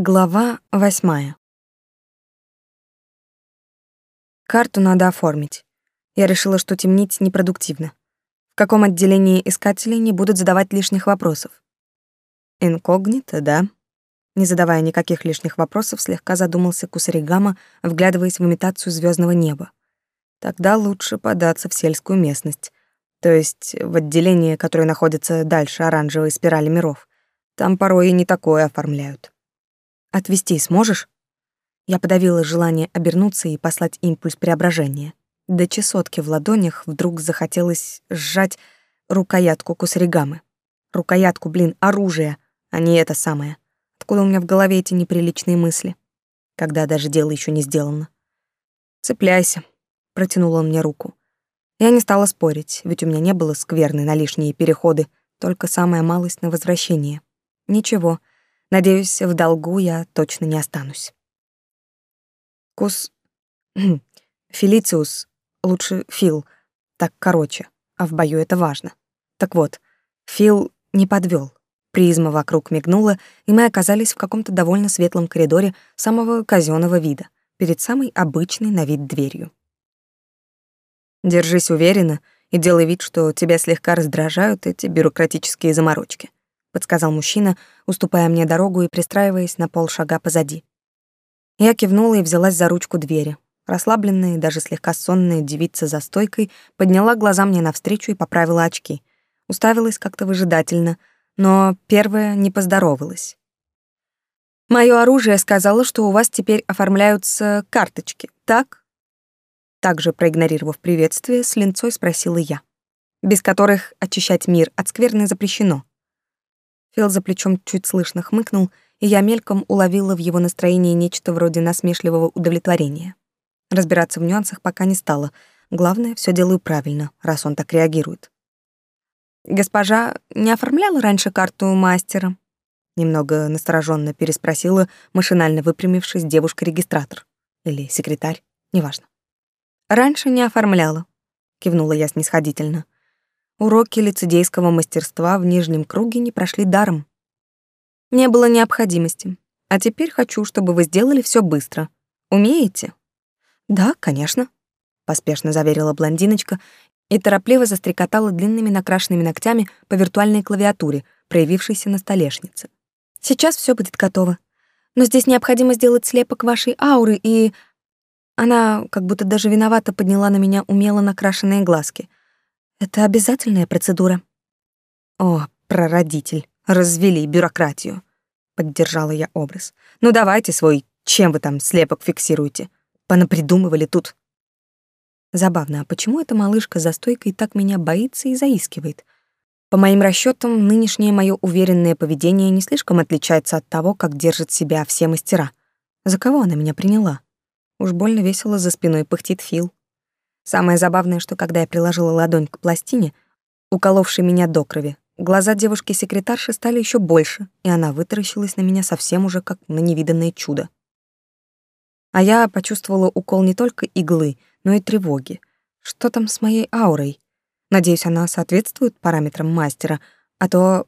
Глава восьмая. Карту надо оформить. Я решила, что темнить непродуктивно. В каком отделении искателей не будут задавать лишних вопросов? Инкогнито, да? Не задавая никаких лишних вопросов, слегка задумался Кусаригама, вглядываясь в имитацию звездного неба. Тогда лучше податься в сельскую местность, то есть в отделение, которое находится дальше оранжевой спирали миров. Там порой и не такое оформляют. Отвести сможешь? Я подавила желание обернуться и послать импульс преображения. До чесотки в ладонях вдруг захотелось сжать рукоятку кусаригамы. Рукоятку, блин, оружие, а не это самое. Откуда у меня в голове эти неприличные мысли? Когда даже дело еще не сделано. «Цепляйся», — протянул он мне руку. Я не стала спорить, ведь у меня не было скверны на лишние переходы, только самая малость на возвращение. Ничего, Надеюсь, в долгу я точно не останусь. Кус... Фелициус, лучше Фил, так короче, а в бою это важно. Так вот, Фил не подвел. Призма вокруг мигнула, и мы оказались в каком-то довольно светлом коридоре самого казенного вида, перед самой обычной на вид дверью. Держись уверенно и делай вид, что тебя слегка раздражают эти бюрократические заморочки подсказал мужчина, уступая мне дорогу и пристраиваясь на полшага позади. Я кивнула и взялась за ручку двери. Расслабленная и даже слегка сонная девица за стойкой подняла глаза мне навстречу и поправила очки. Уставилась как-то выжидательно, но первая не поздоровалась. Моё оружие сказало, что у вас теперь оформляются карточки, так? Также проигнорировав приветствие, с линцой спросила я. Без которых очищать мир от скверны запрещено. Фил за плечом чуть слышно хмыкнул, и я мельком уловила в его настроении нечто вроде насмешливого удовлетворения. Разбираться в нюансах пока не стала. Главное, все делаю правильно, раз он так реагирует. «Госпожа не оформляла раньше карту мастера?» Немного настороженно переспросила, машинально выпрямившись девушка-регистратор. Или секретарь, неважно. «Раньше не оформляла», — кивнула я снисходительно. Уроки лицедейского мастерства в нижнем круге не прошли даром. Не было необходимости. А теперь хочу, чтобы вы сделали все быстро. Умеете? Да, конечно, поспешно заверила блондиночка и торопливо застрекотала длинными накрашенными ногтями по виртуальной клавиатуре, проявившейся на столешнице. Сейчас все будет готово. Но здесь необходимо сделать слепок вашей ауры и она как будто даже виновато подняла на меня умело накрашенные глазки. Это обязательная процедура. О, прародитель, развели бюрократию. Поддержала я образ. Ну давайте свой, чем вы там слепок фиксируете? Понапридумывали тут. Забавно, а почему эта малышка за стойкой так меня боится и заискивает? По моим расчетам, нынешнее мое уверенное поведение не слишком отличается от того, как держат себя все мастера. За кого она меня приняла? Уж больно весело за спиной пыхтит Фил. Самое забавное, что когда я приложила ладонь к пластине, уколовшей меня до крови, глаза девушки-секретарши стали еще больше, и она вытаращилась на меня совсем уже как на невиданное чудо. А я почувствовала укол не только иглы, но и тревоги. Что там с моей аурой? Надеюсь, она соответствует параметрам мастера, а то...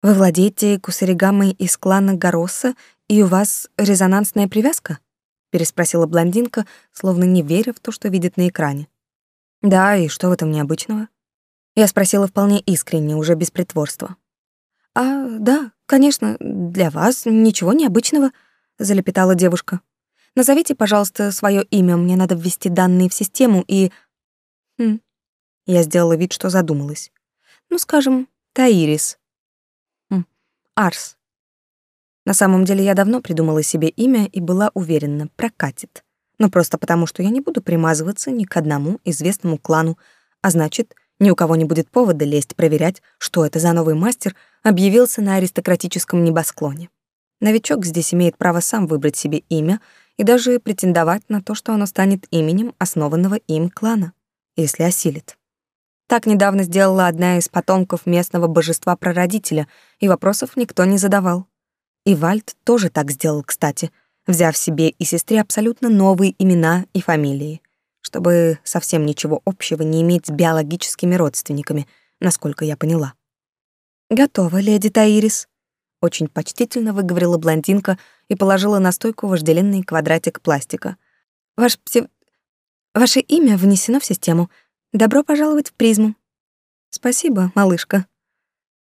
Вы владеете кусаригамой из клана Горосса, и у вас резонансная привязка? Переспросила блондинка, словно не веря в то, что видит на экране. Да, и что в этом необычного? Я спросила вполне искренне, уже без притворства. А, да, конечно, для вас ничего необычного, залепетала девушка. Назовите, пожалуйста, свое имя, мне надо ввести данные в систему и Хм. Я сделала вид, что задумалась. Ну, скажем, Таирис. Хм. Арс. На самом деле я давно придумала себе имя и была уверена, прокатит. Но просто потому, что я не буду примазываться ни к одному известному клану, а значит, ни у кого не будет повода лезть проверять, что это за новый мастер объявился на аристократическом небосклоне. Новичок здесь имеет право сам выбрать себе имя и даже претендовать на то, что оно станет именем основанного им клана, если осилит. Так недавно сделала одна из потомков местного божества-прародителя, и вопросов никто не задавал. И Вальд тоже так сделал, кстати, взяв себе и сестре абсолютно новые имена и фамилии, чтобы совсем ничего общего не иметь с биологическими родственниками, насколько я поняла. «Готово, леди Таирис», — очень почтительно выговорила блондинка и положила на стойку вожделенный квадратик пластика. «Ваш псев... Ваше имя внесено в систему. Добро пожаловать в призму». «Спасибо, малышка».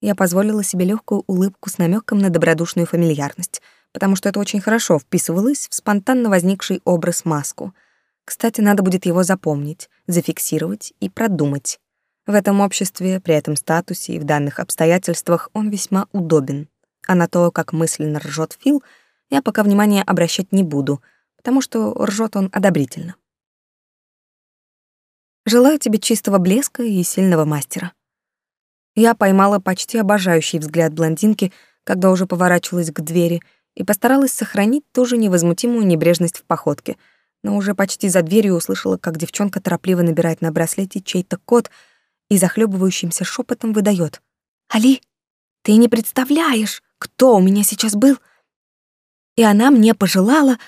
Я позволила себе легкую улыбку с намеком на добродушную фамильярность, потому что это очень хорошо вписывалось в спонтанно возникший образ маску. Кстати, надо будет его запомнить, зафиксировать и продумать. В этом обществе, при этом статусе и в данных обстоятельствах он весьма удобен. А на то, как мысленно ржет Фил, я пока внимания обращать не буду, потому что ржет он одобрительно. Желаю тебе чистого блеска и сильного мастера. Я поймала почти обожающий взгляд блондинки, когда уже поворачивалась к двери, и постаралась сохранить ту же невозмутимую небрежность в походке, но уже почти за дверью услышала, как девчонка торопливо набирает на браслете чей-то код и захлебывающимся шепотом выдает: «Али, ты не представляешь, кто у меня сейчас был!» И она мне пожелала...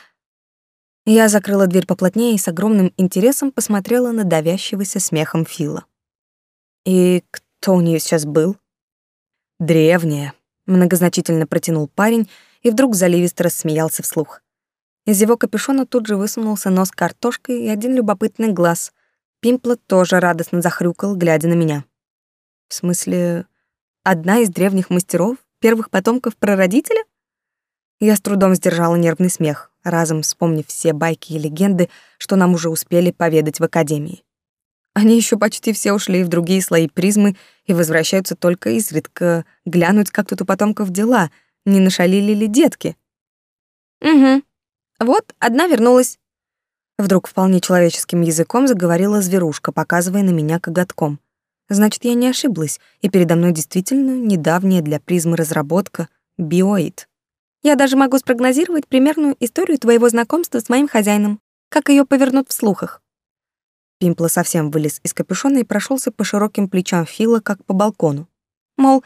Я закрыла дверь поплотнее и с огромным интересом посмотрела на давящегося смехом Фила. «И кто у нее сейчас был?» «Древняя», — многозначительно протянул парень и вдруг заливисто рассмеялся вслух. Из его капюшона тут же высунулся нос картошкой и один любопытный глаз. Пимпла тоже радостно захрюкал, глядя на меня. «В смысле, одна из древних мастеров, первых потомков прародителя?» Я с трудом сдержала нервный смех, разом вспомнив все байки и легенды, что нам уже успели поведать в академии. Они еще почти все ушли в другие слои призмы и возвращаются только изредка глянуть, как тут у потомков дела, не нашалили ли детки. Угу. Вот, одна вернулась. Вдруг вполне человеческим языком заговорила зверушка, показывая на меня коготком. Значит, я не ошиблась, и передо мной действительно недавняя для призмы разработка — биоид. Я даже могу спрогнозировать примерную историю твоего знакомства с моим хозяином, как ее повернут в слухах. Пимпла совсем вылез из капюшона и прошелся по широким плечам Фила, как по балкону. Мол,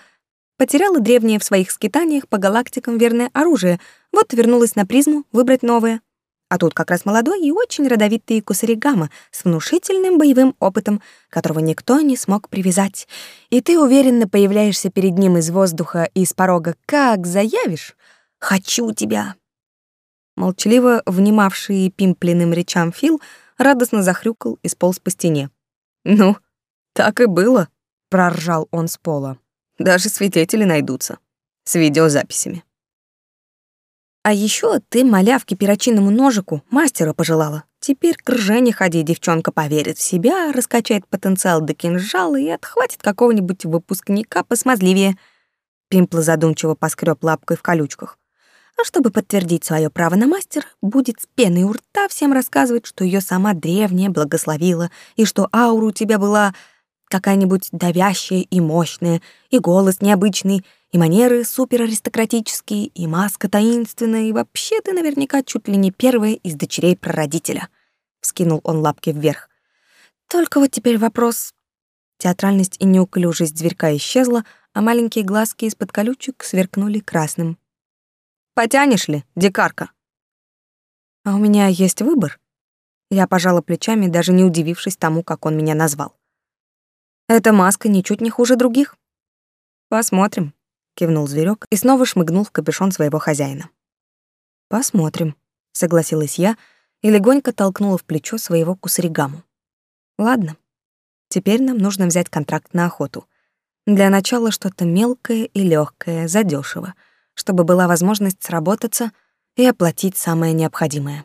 потеряла древнее в своих скитаниях по галактикам верное оружие, вот вернулась на призму выбрать новое. А тут как раз молодой и очень родовитый Кусаригама с внушительным боевым опытом, которого никто не смог привязать. И ты уверенно появляешься перед ним из воздуха и из порога, как заявишь, Хочу тебя!» Молчаливо внимавший пимплиным речам Фил радостно захрюкал и сполз по стене. «Ну, так и было», — проржал он с пола. «Даже свидетели найдутся. С видеозаписями». «А еще ты малявке перочинному ножику мастера пожелала. Теперь к ржене ходи, девчонка поверит в себя, раскачает потенциал до кинжала и отхватит какого-нибудь выпускника посмазливее». Пимпла задумчиво поскреб лапкой в колючках. А чтобы подтвердить свое право на мастер, будет с пеной у рта всем рассказывать, что ее сама древняя благословила, и что аура у тебя была какая-нибудь давящая и мощная, и голос необычный, и манеры супераристократические, и маска таинственная, и вообще ты наверняка чуть ли не первая из дочерей прародителя. Вскинул он лапки вверх. Только вот теперь вопрос. Театральность и неуклюжесть зверька исчезла, а маленькие глазки из-под колючек сверкнули красным. Потянешь ли, дикарка? А у меня есть выбор. Я пожала плечами, даже не удивившись тому, как он меня назвал. Эта маска ничуть не хуже других. Посмотрим, кивнул зверек и снова шмыгнул в капюшон своего хозяина. Посмотрим, согласилась я и легонько толкнула в плечо своего кусаригаму. Ладно. Теперь нам нужно взять контракт на охоту. Для начала что-то мелкое и легкое, задешево — чтобы была возможность сработаться и оплатить самое необходимое.